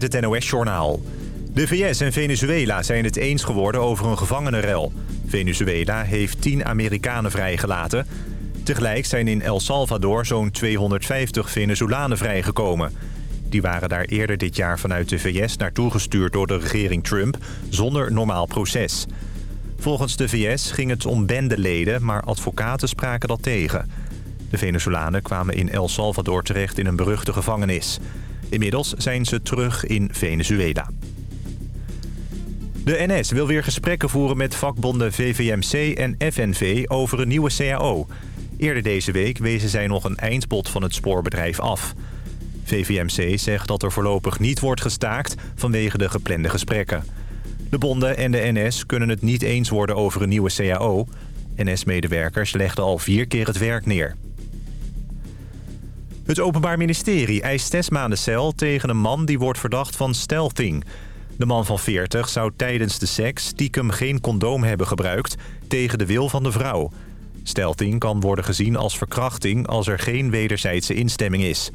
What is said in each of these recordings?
met het NOS-journaal. De VS en Venezuela zijn het eens geworden over een gevangenenrel. Venezuela heeft 10 Amerikanen vrijgelaten. Tegelijk zijn in El Salvador zo'n 250 Venezolanen vrijgekomen. Die waren daar eerder dit jaar vanuit de VS naartoe gestuurd door de regering Trump... zonder normaal proces. Volgens de VS ging het om bendeleden, maar advocaten spraken dat tegen. De Venezolanen kwamen in El Salvador terecht in een beruchte gevangenis. Inmiddels zijn ze terug in Venezuela. De NS wil weer gesprekken voeren met vakbonden VVMC en FNV over een nieuwe CAO. Eerder deze week wezen zij nog een eindbod van het spoorbedrijf af. VVMC zegt dat er voorlopig niet wordt gestaakt vanwege de geplande gesprekken. De bonden en de NS kunnen het niet eens worden over een nieuwe CAO. NS-medewerkers legden al vier keer het werk neer. Het Openbaar Ministerie eist zes maanden cel tegen een man die wordt verdacht van stealthing. De man van 40 zou tijdens de seks stiekem geen condoom hebben gebruikt tegen de wil van de vrouw. Stealthing kan worden gezien als verkrachting als er geen wederzijdse instemming is.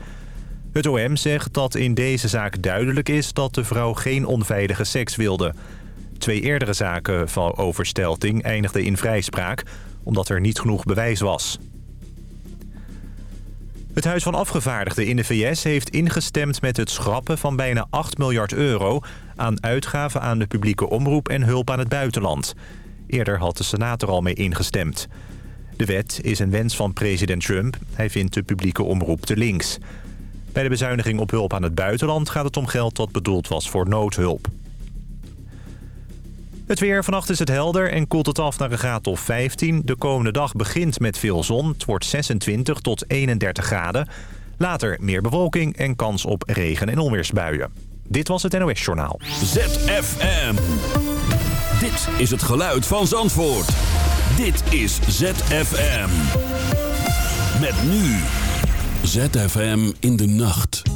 Het OM zegt dat in deze zaak duidelijk is dat de vrouw geen onveilige seks wilde. Twee eerdere zaken van overstelting eindigden in vrijspraak... omdat er niet genoeg bewijs was. Het Huis van Afgevaardigden in de VS heeft ingestemd met het schrappen van bijna 8 miljard euro... aan uitgaven aan de publieke omroep en hulp aan het buitenland. Eerder had de Senaat er al mee ingestemd. De wet is een wens van president Trump. Hij vindt de publieke omroep te links. Bij de bezuiniging op hulp aan het buitenland gaat het om geld dat bedoeld was voor noodhulp. Het weer. Vannacht is het helder en koelt het af naar een graad of 15. De komende dag begint met veel zon. Het wordt 26 tot 31 graden. Later meer bewolking en kans op regen- en onweersbuien. Dit was het NOS Journaal. ZFM. Dit is het geluid van Zandvoort. Dit is ZFM. Met nu. ZFM in de nacht.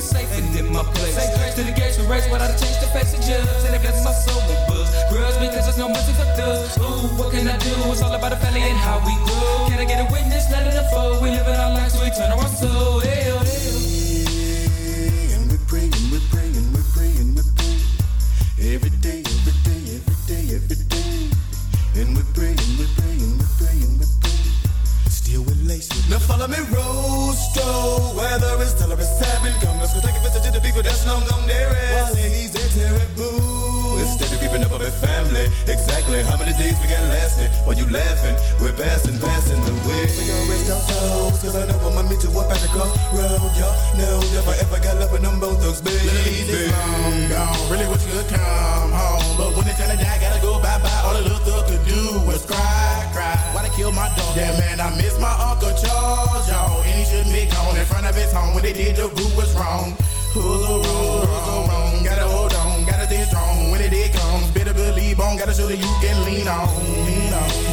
be safe and in my place. Say grace to the gates of race, but I change the face of. And I bless my soul with books. Grudge because there's no mercy for thugs. Ooh, what can I do? It's all about the family and how we grow. Can I get a witness? Let it unfold. We live in our lives, so we turn our soul. Ew, oh, ew. Oh. And we we we we pray. Every day, every day, every day, every day. And we we we we pray. Still. Now follow me, Rose Weather is the connaissent comme des restes. Wallis et terrible. Instead of keeping up with family, exactly how many days we got lasting? While you laughing, we're passing, passing the way. We gon' rest our souls, cause I know I'ma meet you up at the crossroad. Y'all know if I ever got love with them both thugs, baby. Ladies, it's long gone, really wish you could come home. But when it's time to die, gotta go bye-bye. All the little thug could do was cry, cry. Why they kill my dog? Yeah, man, I miss my Uncle Charles, y'all. And he shouldn't be gone in front of his home. When they did, the root was wrong. Pull a rule? Who's a wrong? Gotta hold on, gotta stay strong. When it comes, better believe on. Gotta show that you can lean on, lean on.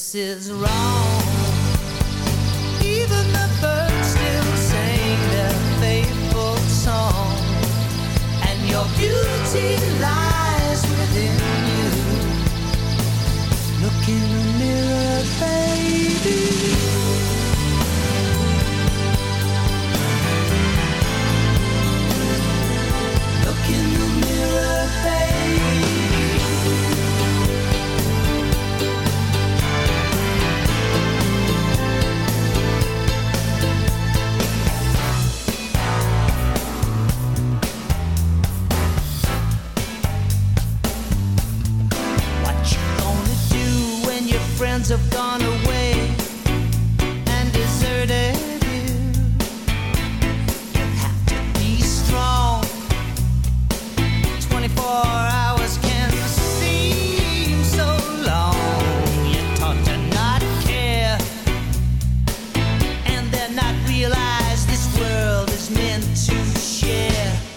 This is right.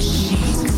she's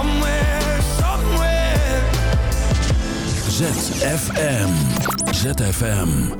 Somewhere, somewhere. ZFM. ZFM.